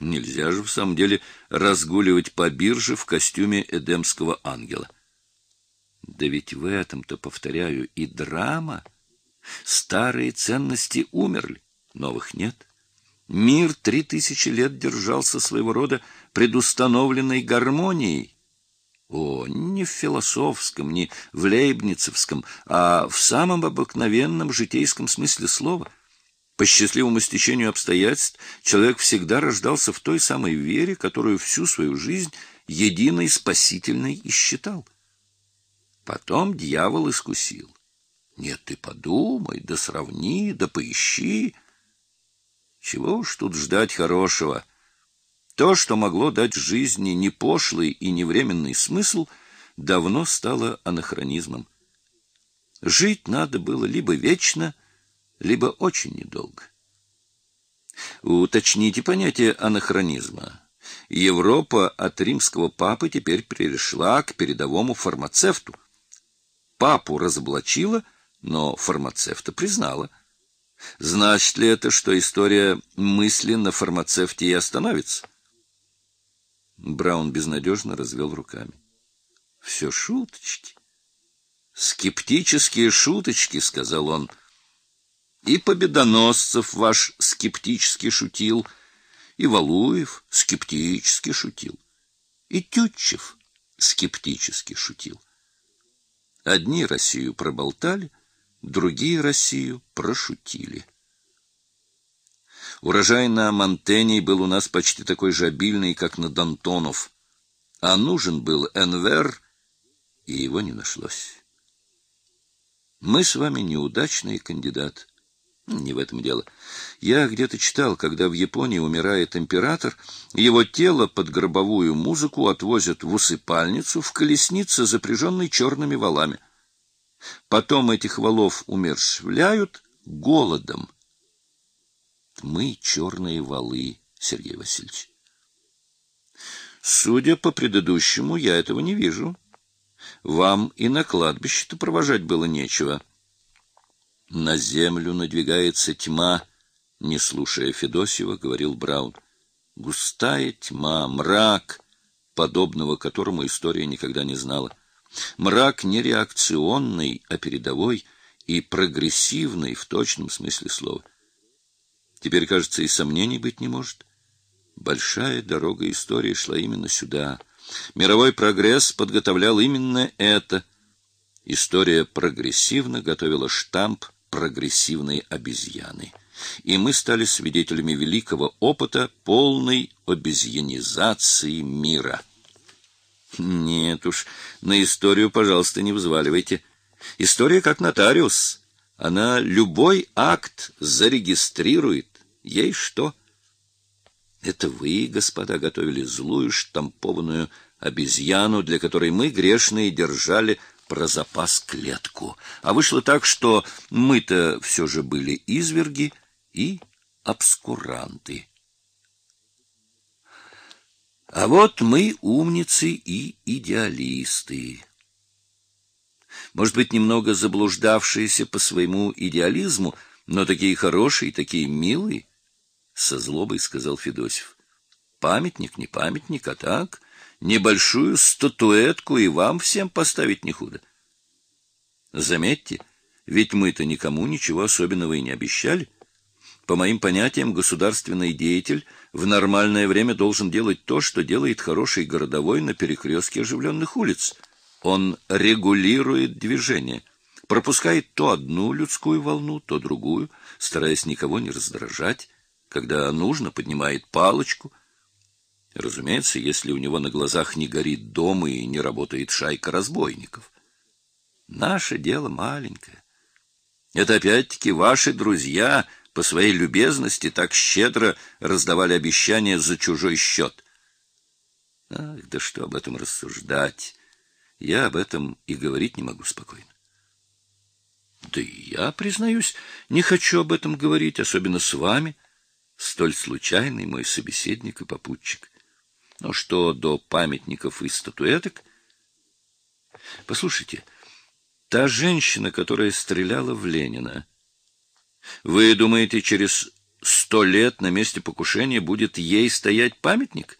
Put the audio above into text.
Нельзя же в самом деле разгуливать по бирже в костюме эдемского ангела. Да ведь в этом-то, повторяю, и драма. Старые ценности умерли, новых нет. Мир три тысячи лет держался своего рода предустановленной гармонией. О, не в философском, не в лейбницевском, а в самом обыкновенном житейском смысле слова — по счастливому стечению обстоятельств человек всегда рождался в той самой вере, которую всю свою жизнь единой спасительной и считал. Потом дьявол искусил. Нет, ты подумай, да сравни, да поищи. Чего уж тут ждать хорошего? То, что могло дать жизни не пошлый и не временный смысл, давно стало анахронизмом. Жить надо было либо вечно, либо очень недолго. Уточните понятие анахронизма. Европа от римского папы теперь перешла к передовому фармацевту. Папу разоблачила, но фармацевта признала. Значит ли это, что история мысли на фармацевте и остановится? Браун безнадежно развел руками. Все шуточки. Скептические шуточки, сказал он. И Победоносцев ваш скептически шутил, и Валуев скептически шутил, и Тютчев скептически шутил. Одни Россию проболтали, другие Россию прошутили. Урожай на Монтеней был у нас почти такой же обильный, как на Дантонов, а нужен был Энвер, и его не нашлось. Мы с вами неудачные кандидаты. Не в этом дело. Я где-то читал, когда в Японии умирает император, его тело под гробовую музыку отвозят в усыпальницу в колеснице, запряженной черными валами. Потом этих валов умерщвляют голодом. Мы черные валы, Сергей Васильевич. Судя по предыдущему, я этого не вижу. Вам и на кладбище-то провожать было нечего. На землю надвигается тьма, не слушая Федосева, говорил Браун. Густая тьма, мрак, подобного которому история никогда не знала. Мрак не реакционный, а передовой и прогрессивный в точном смысле слова. Теперь, кажется, и сомнений быть не может. Большая дорога истории шла именно сюда. Мировой прогресс подготовлял именно это. История прогрессивно готовила штамп прогрессивной обезьяны. И мы стали свидетелями великого опыта полной обезьянизации мира. Нет уж, на историю, пожалуйста, не взваливайте. История как нотариус. Она любой акт зарегистрирует. Ей что? Это вы, господа, готовили злую штампованную обезьяну, для которой мы, грешные, держали про запас клетку. А вышло так, что мы-то все же были изверги и обскуранты. А вот мы умницы и идеалисты. Может быть, немного заблуждавшиеся по своему идеализму, но такие хорошие, такие милые, — со злобой сказал Федосев. Памятник не памятник, а так небольшую статуэтку и вам всем поставить не худо. Заметьте, ведь мы-то никому ничего особенного и не обещали. По моим понятиям, государственный деятель в нормальное время должен делать то, что делает хороший городовой на перекрестке оживленных улиц. Он регулирует движение, пропускает то одну людскую волну, то другую, стараясь никого не раздражать, когда нужно, поднимает палочку, Разумеется, если у него на глазах не горит дом и не работает шайка разбойников. Наше дело маленькое. Это опять-таки ваши друзья по своей любезности так щедро раздавали обещания за чужой счет. Ах, да что об этом рассуждать? Я об этом и говорить не могу спокойно. Да и я, признаюсь, не хочу об этом говорить, особенно с вами, столь случайный мой собеседник и попутчик. Но что до памятников и статуэток? Послушайте, та женщина, которая стреляла в Ленина. Вы думаете, через сто лет на месте покушения будет ей стоять памятник?